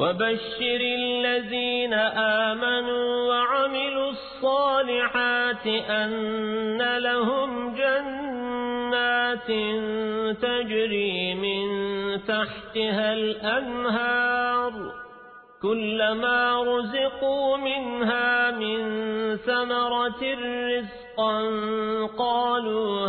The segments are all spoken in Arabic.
وبشر الذين آمنوا وعملوا الصالحات أن لهم جنات تجري من تحتها الأنهار كلما رزقوا منها من ثمرة رزقا قالوا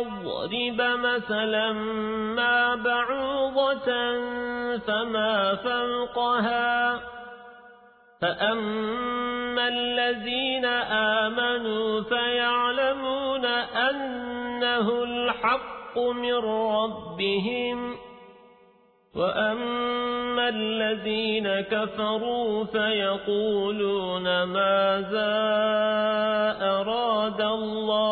يضرب مثلا ما بعوضة فما فوقها فأما الذين آمنوا فيعلمون أنه الحق من ربهم وأما الذين كفروا فيقولون ماذا أراد الله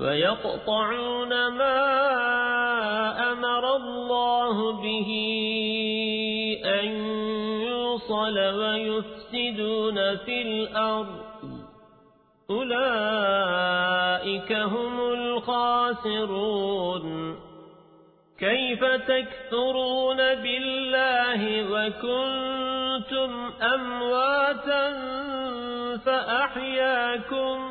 ويقطعون ما أمر الله به أن يوصل ويفسدون في الأرض. أولئك هم الخاسرون. كيف تكثرون بالله وكنتم أمواتا فأحياكم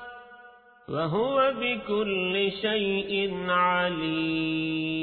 وهو بكل شيء عليم.